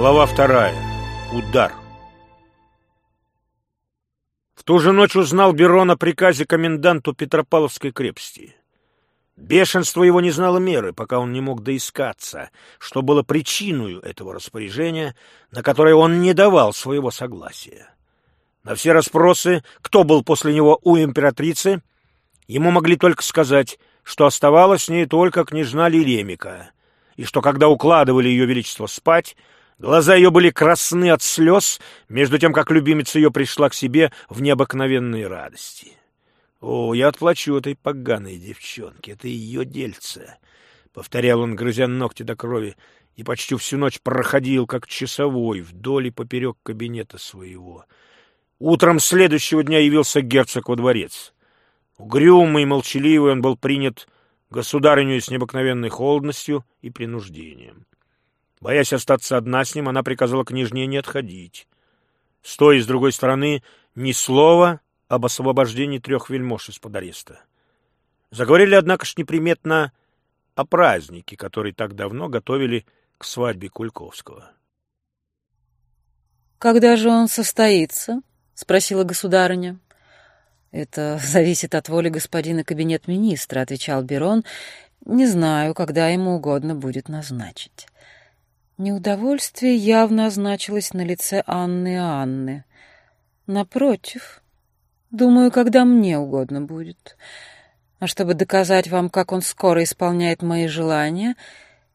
Глава вторая. Удар. В ту же ночь узнал Берон о приказе коменданту Петропавловской крепости. Бешенство его не знало меры, пока он не мог доискаться, что было причиной этого распоряжения, на которое он не давал своего согласия. На все расспросы, кто был после него у императрицы, ему могли только сказать, что оставалась с ней только княжна Лилемика, и что, когда укладывали ее величество спать, глаза ее были красны от слез, между тем, как любимица ее пришла к себе в необыкновенной радости. «О, я отплачу этой поганой девчонке, это ее дельце», — повторял он, грызя ногти до крови, и почти всю ночь проходил, как часовой, вдоль и поперек кабинета своего. Утром следующего дня явился герцог во дворец. Угрюмый и молчаливый он был принят государыню с необыкновенной холодностью и принуждением. Боясь остаться одна с ним, она приказала княжне не отходить. С той и с другой стороны ни слова об освобождении трех вельмож из-под ареста. Заговорили, однако ж, неприметно о празднике, который так давно готовили к свадьбе Кульковского. «Когда же он состоится?» — спросила государыня. «Это зависит от воли господина кабинет-министра», — отвечал Берон. «Не знаю, когда ему угодно будет назначить». Неудовольствие явно означилось на лице Анны Анны. Напротив, Думаю, когда мне угодно будет. А чтобы доказать вам, как он скоро исполняет мои желания,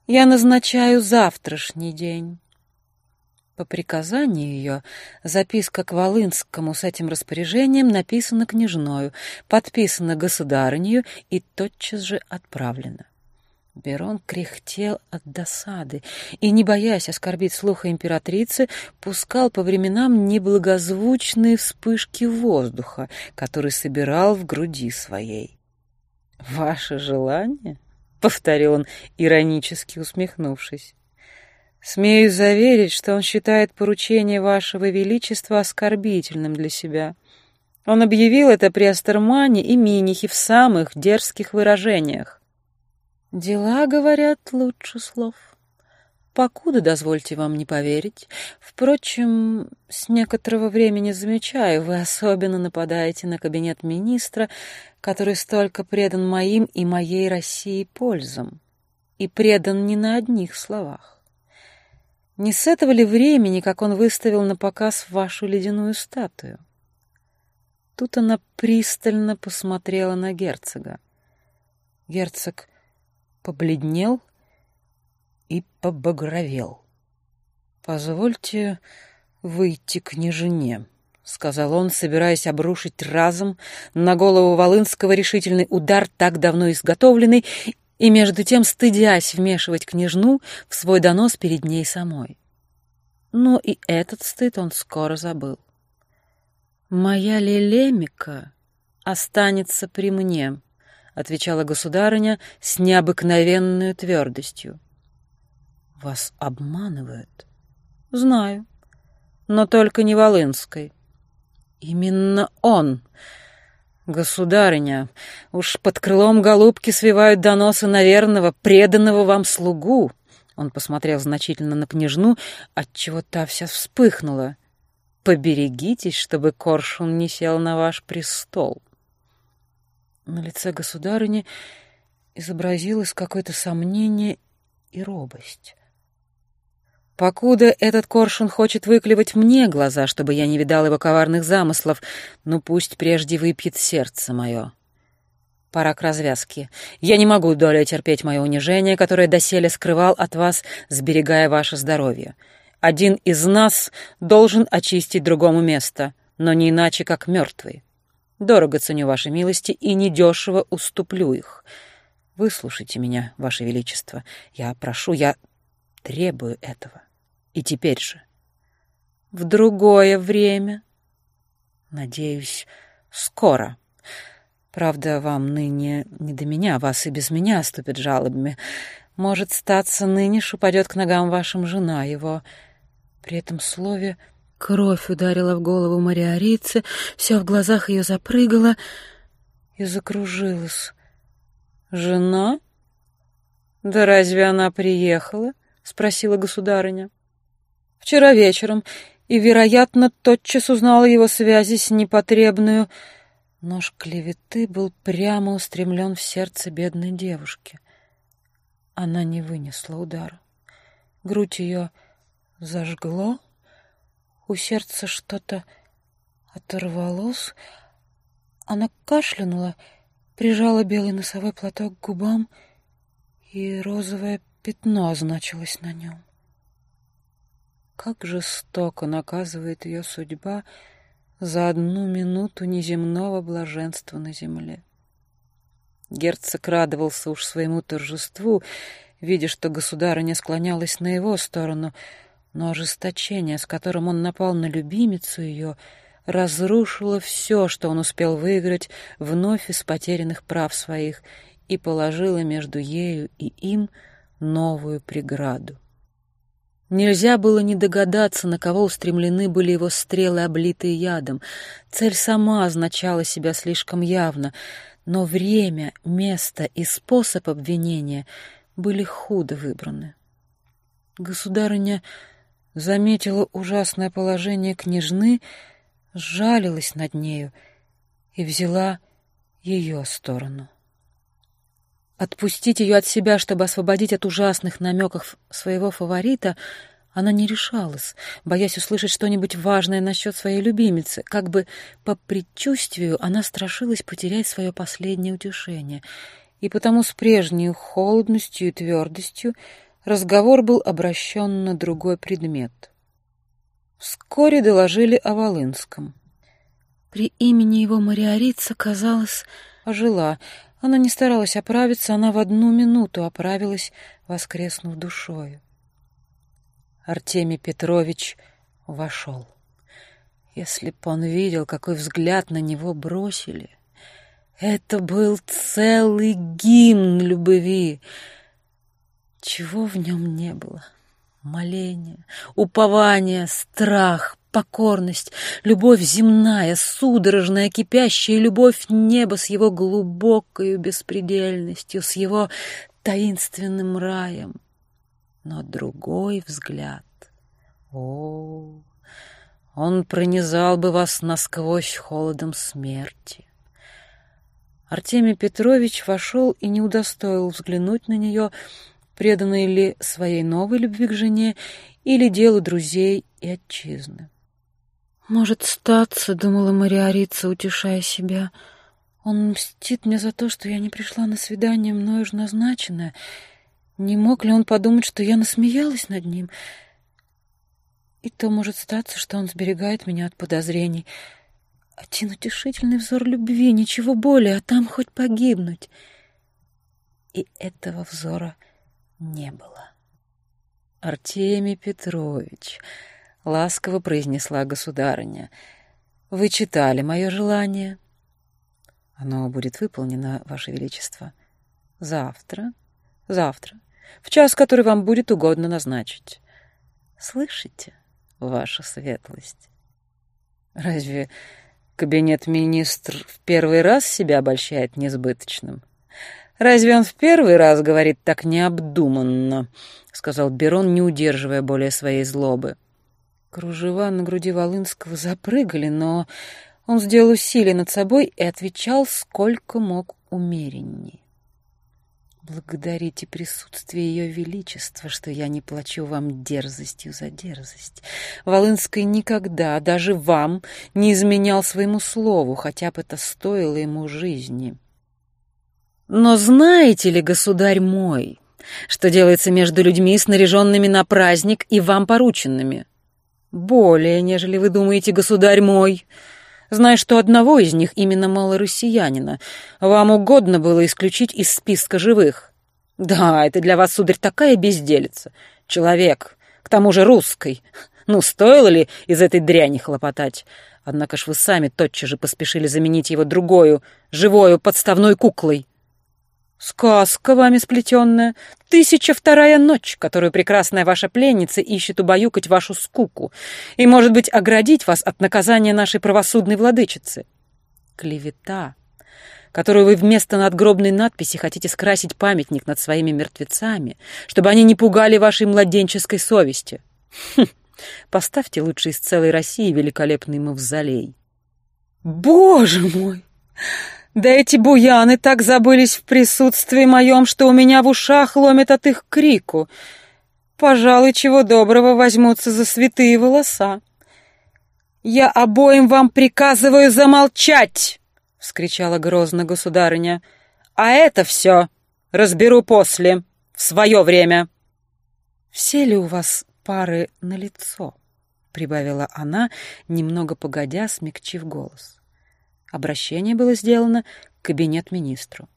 я назначаю завтрашний день. По приказанию ее записка к Волынскому с этим распоряжением написана княжною, подписана государынью и тотчас же отправлена. Берон кряхтел от досады и, не боясь оскорбить слуха императрицы, пускал по временам неблагозвучные вспышки воздуха, который собирал в груди своей. «Ваше желание?» — повторил он, иронически усмехнувшись. «Смею заверить, что он считает поручение вашего величества оскорбительным для себя». Он объявил это при Астермане и Минихе в самых дерзких выражениях. Дела, говорят, лучше слов. Покуда, дозвольте вам не поверить. Впрочем, с некоторого времени замечаю, вы особенно нападаете на кабинет министра, который столько предан моим и моей России пользам. И предан не на одних словах. Не с этого ли времени, как он выставил на показ вашу ледяную статую? Тут она пристально посмотрела на герцога. Герцог побледнел и побагровел. «Позвольте выйти к княжне», — сказал он, собираясь обрушить разом на голову Волынского решительный удар, так давно изготовленный, и между тем стыдясь вмешивать княжну в свой донос перед ней самой. Но и этот стыд он скоро забыл. «Моя лелемика останется при мне», — отвечала государыня с необыкновенной твердостью. «Вас обманывают?» «Знаю, но только не Волынской». «Именно он!» «Государыня, уж под крылом голубки свивают доносы на верного, преданного вам слугу!» Он посмотрел значительно на княжну, отчего та вся вспыхнула. «Поберегитесь, чтобы коршун не сел на ваш престол!» На лице государыни изобразилось какое-то сомнение и робость. Покуда этот коршун хочет выклевать мне глаза, чтобы я не видал его коварных замыслов, ну пусть прежде выпьет сердце мое. Пора к развязке. Я не могу долей терпеть мое унижение, которое доселе скрывал от вас, сберегая ваше здоровье. Один из нас должен очистить другому место, но не иначе, как мертвый. Дорого ценю ваши милости и недешево уступлю их. Выслушайте меня, ваше величество. Я прошу, я требую этого. И теперь же. В другое время. Надеюсь, скоро. Правда, вам ныне не до меня, вас и без меня ступят жалобами. Может, статься ныне упадет к ногам вашим жена его. При этом слове Кровь ударила в голову Мариорицы, все в глазах ее запрыгало и закружилось. «Жена? Да разве она приехала?» — спросила государыня. Вчера вечером, и, вероятно, тотчас узнала его связи с непотребную. Нож клеветы был прямо устремлен в сердце бедной девушки. Она не вынесла удара. Грудь ее зажгло, у сердца что-то оторвалось. Она кашлянула, прижала белый носовой платок к губам, и розовое пятно значилось на нем. Как жестоко наказывает ее судьба за одну минуту неземного блаженства на земле. Герцог радовался уж своему торжеству, видя, что государыня склонялась на его сторону, но ожесточение, с которым он напал на любимицу ее, разрушило все, что он успел выиграть вновь из потерянных прав своих, и положило между ею и им новую преграду. Нельзя было не догадаться, на кого устремлены были его стрелы, облитые ядом. Цель сама означала себя слишком явно, но время, место и способ обвинения были худо выбраны. Государыня заметила ужасное положение княжны, сжалилась над нею и взяла ее сторону. Отпустить ее от себя, чтобы освободить от ужасных намеков своего фаворита, она не решалась, боясь услышать что-нибудь важное насчет своей любимицы. Как бы по предчувствию она страшилась потерять свое последнее утешение. И потому с прежней холодностью и твердостью разговор был обращен на другой предмет. Вскоре доложили о Волынском. При имени его Мариорица, казалось, ожила — она не старалась оправиться, она в одну минуту оправилась, воскреснув душою. Артемий Петрович вошел. Если б он видел, какой взгляд на него бросили, это был целый гимн любви. Чего в нем не было? Моление, упование, страх, покорность, любовь земная, судорожная, кипящая любовь неба с его глубокой беспредельностью, с его таинственным раем. Но другой взгляд, о, он пронизал бы вас насквозь холодом смерти. Артемий Петрович вошел и не удостоил взглянуть на нее, преданной ли своей новой любви к жене или делу друзей и отчизны. «Может, статься», — думала Мариарица, утешая себя. «Он мстит мне за то, что я не пришла на свидание, мною уж назначенное. Не мог ли он подумать, что я насмеялась над ним? И то может статься, что он сберегает меня от подозрений. Один утешительный взор любви, ничего более, а там хоть погибнуть». И этого взора не было. «Артемий Петрович», — ласково произнесла государыня. «Вы читали мое желание?» «Оно будет выполнено, Ваше Величество. Завтра, завтра, в час, который вам будет угодно назначить. Слышите, Ваша Светлость? Разве кабинет министр в первый раз себя обольщает несбыточным?» «Разве он в первый раз говорит так необдуманно?» — сказал Берон, не удерживая более своей злобы. Кружева на груди Волынского запрыгали, но он сделал усилие над собой и отвечал, сколько мог умеренней. Благодарите присутствие Ее Величества, что я не плачу вам дерзостью за дерзость. Волынский никогда, даже вам, не изменял своему слову, хотя бы это стоило ему жизни. Но знаете ли, государь мой, что делается между людьми, снаряженными на праздник и вам порученными? Более, нежели вы думаете, государь мой. Знаю, что одного из них, именно малороссиянина, вам угодно было исключить из списка живых. Да, это для вас, сударь, такая безделица. Человек, к тому же русской. Ну, стоило ли из этой дряни хлопотать? Однако ж вы сами тотчас же поспешили заменить его другою, живою, подставной куклой. Сказка вами сплетенная, тысяча вторая ночь, которую прекрасная ваша пленница ищет убаюкать вашу скуку и, может быть, оградить вас от наказания нашей правосудной владычицы. Клевета, которую вы вместо надгробной надписи хотите скрасить памятник над своими мертвецами, чтобы они не пугали вашей младенческой совести. Хм, Поставьте лучше из целой России великолепный мавзолей. Боже мой! Да эти буяны так забылись в присутствии моем, что у меня в ушах ломит от их крику. Пожалуй, чего доброго возьмутся за святые волоса. «Я обоим вам приказываю замолчать!» — вскричала грозно государыня. «А это все разберу после, в свое время». «Все ли у вас пары на лицо?» — прибавила она, немного погодя, смягчив голос. Обращение было сделано к кабинет-министру.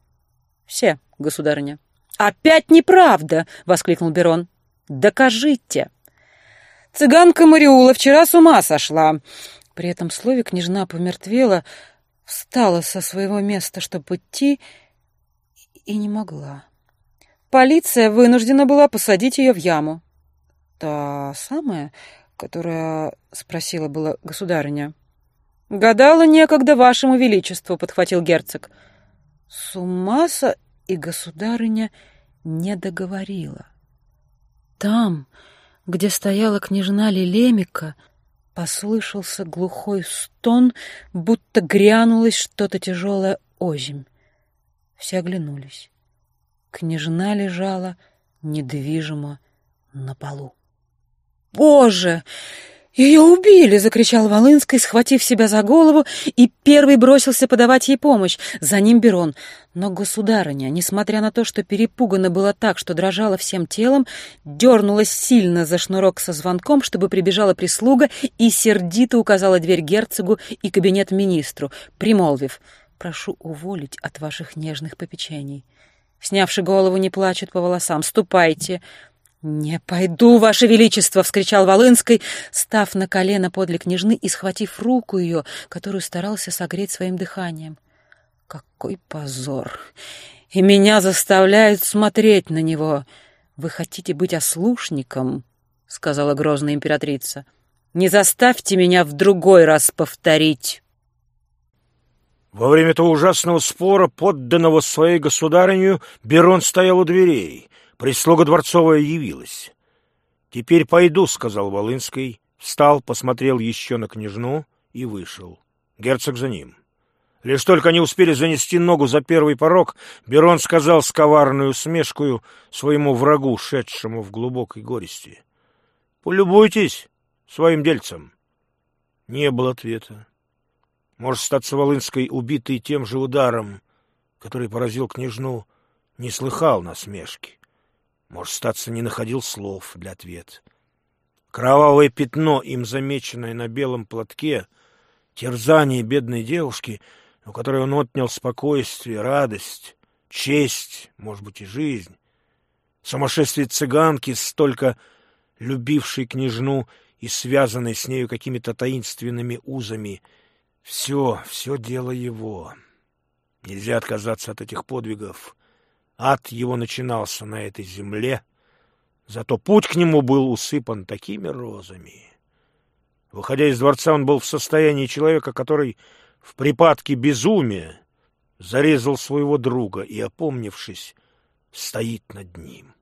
«Все, государыня». «Опять неправда!» — воскликнул Берон. «Докажите!» «Цыганка Мариула вчера с ума сошла!» При этом слове княжна помертвела, встала со своего места, чтобы идти, и не могла. Полиция вынуждена была посадить ее в яму. «Та самая, которая...» — спросила была государыня. «Гадала некогда вашему величеству», — подхватил герцог. Сумаса и государыня не договорила. Там, где стояла княжна Лилемика, послышался глухой стон, будто грянулось что-то тяжелое озимь. Все оглянулись. Княжна лежала недвижимо на полу. «Боже!» «Ее убили!» — закричал Волынский, схватив себя за голову, и первый бросился подавать ей помощь. За ним Берон. Но государыня, несмотря на то, что перепугана была так, что дрожала всем телом, дернулась сильно за шнурок со звонком, чтобы прибежала прислуга и сердито указала дверь герцогу и кабинет министру, примолвив «Прошу уволить от ваших нежных попечений». Снявши голову, не плачет по волосам. «Ступайте!» «Не пойду, Ваше Величество!» — вскричал Волынский, став на колено подле княжны и схватив руку ее, которую старался согреть своим дыханием. «Какой позор! И меня заставляют смотреть на него! Вы хотите быть ослушником?» — сказала грозная императрица. «Не заставьте меня в другой раз повторить!» Во время этого ужасного спора, подданного своей государыню, Берон стоял у дверей — Прислуга дворцовая явилась. «Теперь пойду», — сказал Волынский, встал, посмотрел еще на княжну и вышел. Герцог за ним. Лишь только они успели занести ногу за первый порог, Берон сказал с коварной усмешкою своему врагу, шедшему в глубокой горести. «Полюбуйтесь своим дельцем». Не было ответа. Может, статься Волынской, убитый тем же ударом, который поразил княжну, не слыхал насмешки. Может, статься не находил слов для ответа. Кровавое пятно, им замеченное на белом платке, терзание бедной девушки, у которой он отнял спокойствие, радость, честь, может быть, и жизнь. Сумасшествие цыганки, столько любившей княжну и связанной с нею какими-то таинственными узами. Все, все дело его. Нельзя отказаться от этих подвигов. Ад его начинался на этой земле, зато путь к нему был усыпан такими розами. Выходя из дворца, он был в состоянии человека, который в припадке безумия зарезал своего друга и, опомнившись, стоит над ним.